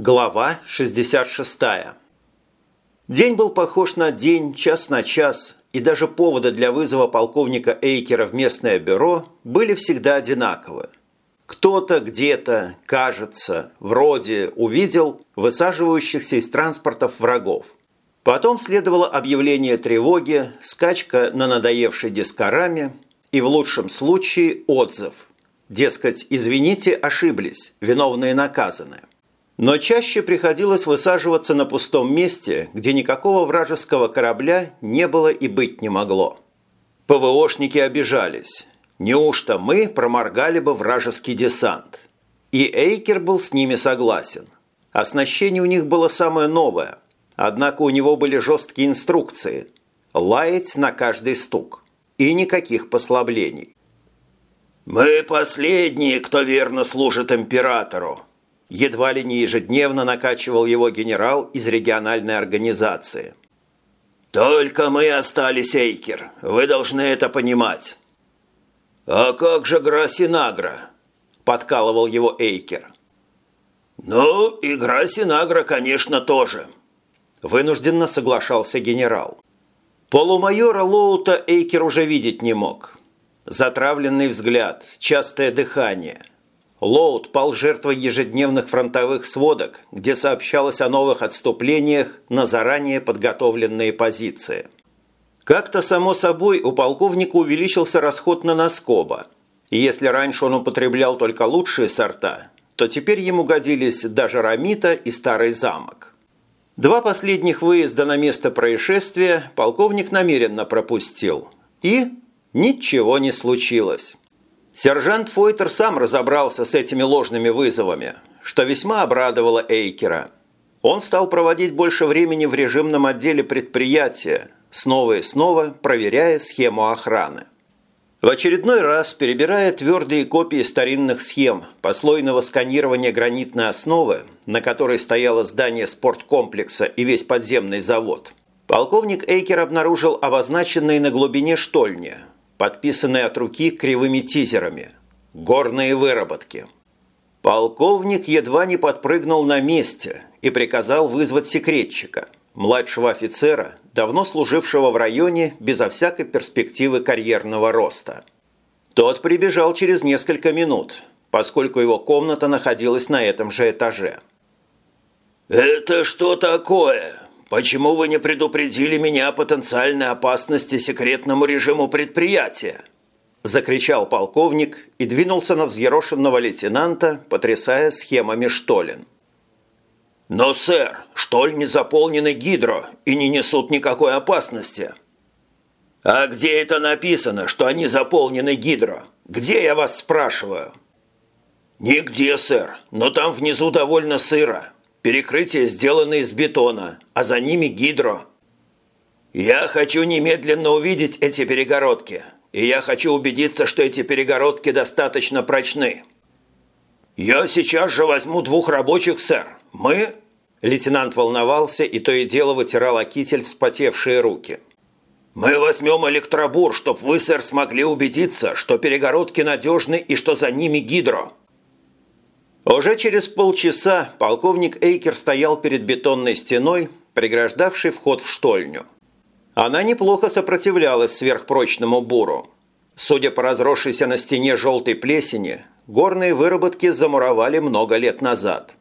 Глава 66. День был похож на день, час на час, и даже поводы для вызова полковника Эйкера в местное бюро были всегда одинаковы. Кто-то где-то, кажется, вроде увидел высаживающихся из транспортов врагов. Потом следовало объявление тревоги, скачка на надоевшей дискораме и, в лучшем случае, отзыв. Дескать, извините, ошиблись, виновные наказаны. Но чаще приходилось высаживаться на пустом месте, где никакого вражеского корабля не было и быть не могло. ПВОшники обижались. Неужто мы проморгали бы вражеский десант? И Эйкер был с ними согласен. Оснащение у них было самое новое, однако у него были жесткие инструкции – лаять на каждый стук. И никаких послаблений. «Мы последние, кто верно служит императору», едва ли не ежедневно накачивал его генерал из региональной организации. «Только мы остались, Эйкер. Вы должны это понимать». «А как же Грасинагра?» – подкалывал его Эйкер. «Ну, и Грасинагра, конечно, тоже», – вынужденно соглашался генерал. Полумайора Лоута Эйкер уже видеть не мог. Затравленный взгляд, частое дыхание – Лоуд пал жертвой ежедневных фронтовых сводок, где сообщалось о новых отступлениях на заранее подготовленные позиции. Как-то само собой у полковника увеличился расход на Носкоба, и если раньше он употреблял только лучшие сорта, то теперь ему годились даже Рамита и Старый замок. Два последних выезда на место происшествия полковник намеренно пропустил, и ничего не случилось. Сержант Фойтер сам разобрался с этими ложными вызовами, что весьма обрадовало Эйкера. Он стал проводить больше времени в режимном отделе предприятия, снова и снова проверяя схему охраны. В очередной раз, перебирая твердые копии старинных схем послойного сканирования гранитной основы, на которой стояло здание спорткомплекса и весь подземный завод, полковник Эйкер обнаружил обозначенные на глубине штольни – подписанные от руки кривыми тизерами. Горные выработки. Полковник едва не подпрыгнул на месте и приказал вызвать секретчика, младшего офицера, давно служившего в районе безо всякой перспективы карьерного роста. Тот прибежал через несколько минут, поскольку его комната находилась на этом же этаже. «Это что такое?» «Почему вы не предупредили меня о потенциальной опасности секретному режиму предприятия?» Закричал полковник и двинулся на взъерошенного лейтенанта, потрясая схемами штолен. «Но, сэр, штоль не заполнены гидро и не несут никакой опасности». «А где это написано, что они заполнены гидро? Где, я вас спрашиваю?» «Нигде, сэр, но там внизу довольно сыро. Перекрытия сделаны из бетона, а за ними гидро. Я хочу немедленно увидеть эти перегородки, и я хочу убедиться, что эти перегородки достаточно прочны. Я сейчас же возьму двух рабочих, сэр. Мы...» Лейтенант волновался и то и дело вытирал о китель вспотевшие руки. «Мы возьмем электробур, чтобы вы, сэр, смогли убедиться, что перегородки надежны и что за ними гидро. Уже через полчаса полковник Эйкер стоял перед бетонной стеной, преграждавшей вход в штольню. Она неплохо сопротивлялась сверхпрочному буру. Судя по разросшейся на стене желтой плесени, горные выработки замуровали много лет назад.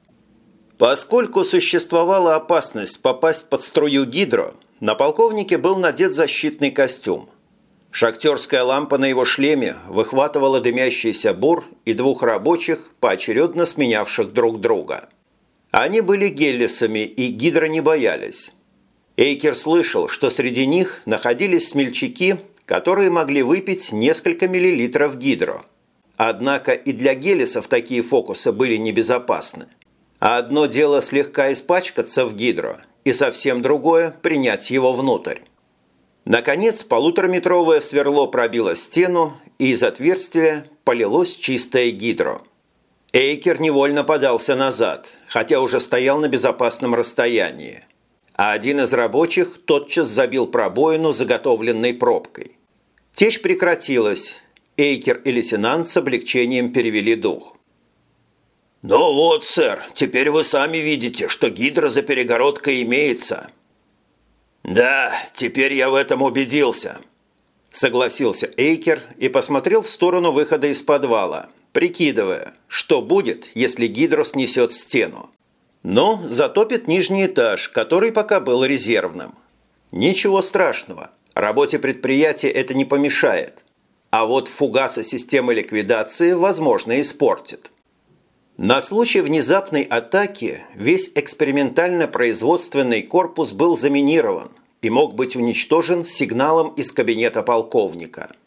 Поскольку существовала опасность попасть под струю гидро, на полковнике был надет защитный костюм – Шахтерская лампа на его шлеме выхватывала дымящийся бур и двух рабочих, поочередно сменявших друг друга. Они были геллисами и гидро не боялись. Эйкер слышал, что среди них находились смельчаки, которые могли выпить несколько миллилитров гидро. Однако и для гелисов такие фокусы были небезопасны. А одно дело слегка испачкаться в гидро, и совсем другое – принять его внутрь. Наконец, полутораметровое сверло пробило стену, и из отверстия полилось чистое гидро. Эйкер невольно подался назад, хотя уже стоял на безопасном расстоянии. А один из рабочих тотчас забил пробоину заготовленной пробкой. Течь прекратилась. Эйкер и лейтенант с облегчением перевели дух. «Ну вот, сэр, теперь вы сами видите, что гидра за перегородкой имеется». «Да, теперь я в этом убедился», – согласился Эйкер и посмотрел в сторону выхода из подвала, прикидывая, что будет, если гидро снесет стену. Но затопит нижний этаж, который пока был резервным. Ничего страшного, работе предприятия это не помешает. А вот фугаса системы ликвидации, возможно, испортит. На случай внезапной атаки весь экспериментально-производственный корпус был заминирован и мог быть уничтожен сигналом из кабинета полковника –